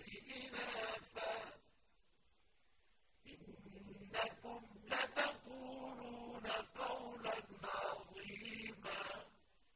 الذي